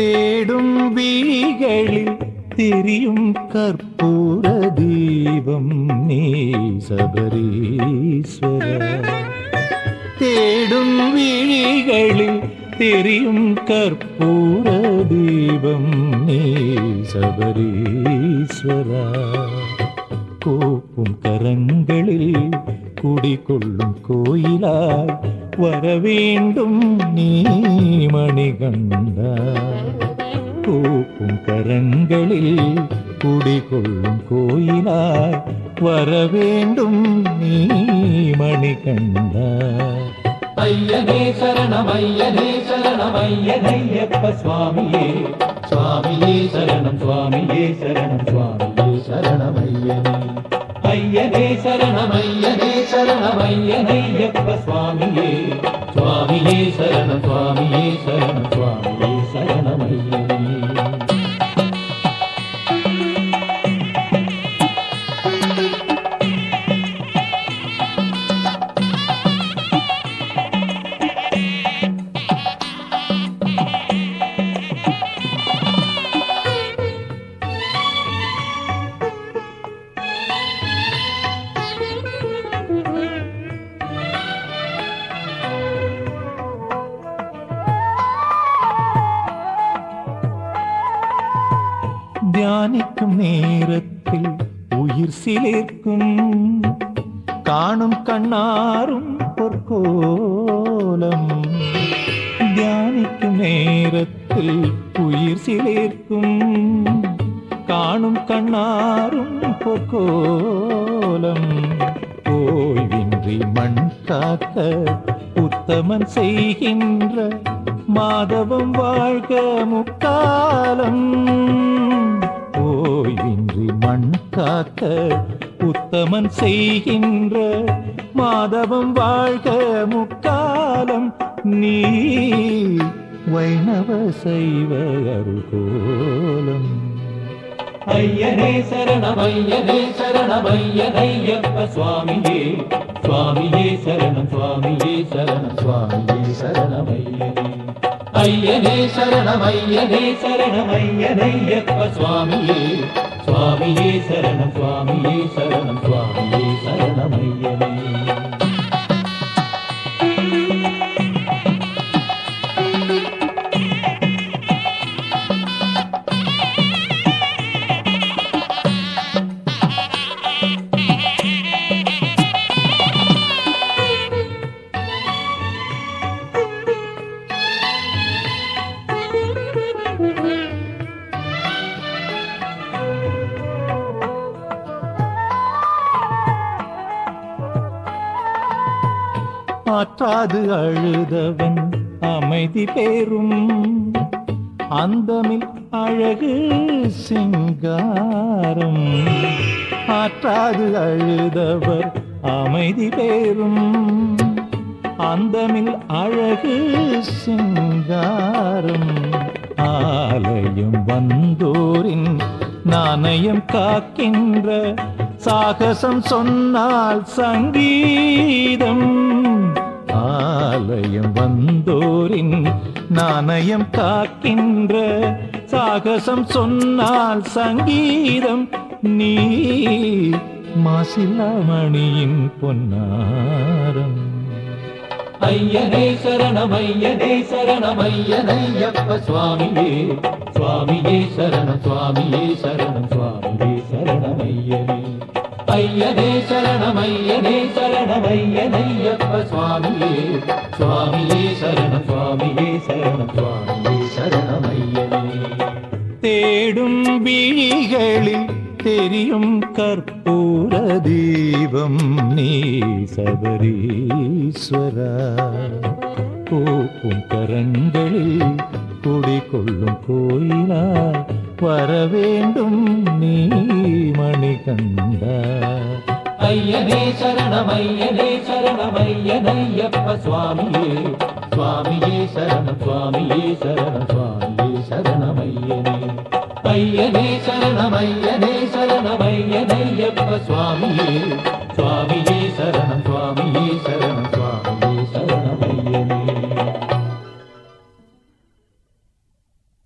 தேடும் வீகளில் தெரியும் கற்பூர தீபம் நீ சபரீஸ்வர. தேடும் விழிகளில் தெரியும் கற்பூர தீபம் நீ சபரீஸ்வரா. கூப்பும் கரங்களில் குடிகொள்ளும் கோயிலாய் வர வேண்டும் நீ மணிகண்டா பூக்கும் கரங்களில் குடிகொள்ளும் கோயிலாய் வர வேண்டும் நீ மணிகண்டா ஐயனே சரணம் ஐயனே சரணம் ஐயனையப்ப சுவாமியே. சுவாமியே சரணம் சுவாமியே சரணம் சுவாமியே சரணம் ஐயனே. ஐயனே சரணம் ஐயனே शरणमय्यनय्यप्प स्वामिये स्वामिये शरण स्वामिये शरण स्वामिये शरण। தியானிக்கும் நேரத்தில் உயிர் சிலிர்க்கும் காணும் கண்ணாரும் பொற்கோலம். தியானிக்கும் நேரத்தில் உயிர் சிலிர்க்கும் காணும் கண்ணாரும் பொற்கோலம். ஓய்வின்றி மண் காக்க உத்தமன் செய்கின்ற மாதவம் வாழ்க முக்காலம். ஓய்வின்றி மண் காக்க உத்தமன் செய்கின்ற மாதவம் வாழ்க முக்காலம் நீ வைணவ செய்வ அருகோலம் ஐயனே சரணம் ஐயனே சரணம் ஐயனையப்ப சுவாமியே சுவாமியே சரணம் சுவாமியே சரணம் சுவாமியே சரணம் ஐயனே ஐயனே சரணம் ஐயனே சரணம் ஐயனையப்ப சுவாமியே சுவாமியே சரணம் சுவாமியே சரணம் சுவாமியே சரணம் ஐயனே மாற்றாது அழுதவன் அமைதி பெறும் அந்தமில் அழகு சிங்காரம். ஆற்றாது அழுதவர் அமைதி பெறும் அந்தமில் அழகு சிங்காரம். ஆலயம் வந்தோரின் நாணயம் காக்கின்ற சாகசம் சொன்னால் சங்கீதம். ஆலயம் வந்தோரின் நாணயம் காக்கின்ற சாகசம் சொன்னால் சங்கீதம் நீ மாசிலாமணியின் பொன்னாரம். ஐயனே சரணம் ஐயனே சரணம் ஐயனையப்ப சுவாமியே சுவாமியே சரணம் சுவாமியே சரணம் சுவாமியே சரணம் ஐயனே ஐயனே சரணம் ஐயனே சரணம் ஐயனையப்ப சுவாமியே. சுவாமியே சரணம் சுவாமியே சரணம் சுவாமியே சரணம் ஐயனே தேடும் விழிகளில் தெரியும் கற்பூர தீபம் நீ சபரீஸ்வரா. பூக்கும் கரங்களில் குடிகொள்ளும் கோயிலா வர வேண்டும் நீ மணிகண்டா ஐயனே சரணம் ஐயனே சரணம் ஐயனையப்ப சுவாமியே சுவாமியே சரணம் சுவாமியே சரணம் சுவாமியே சரணம் ஐயனே ஐயனே சரணம் ஐயனே சரணம் ஐயனையப்ப சுவாமியே சுவாமியே சரணம் சுவாமியே சரணம்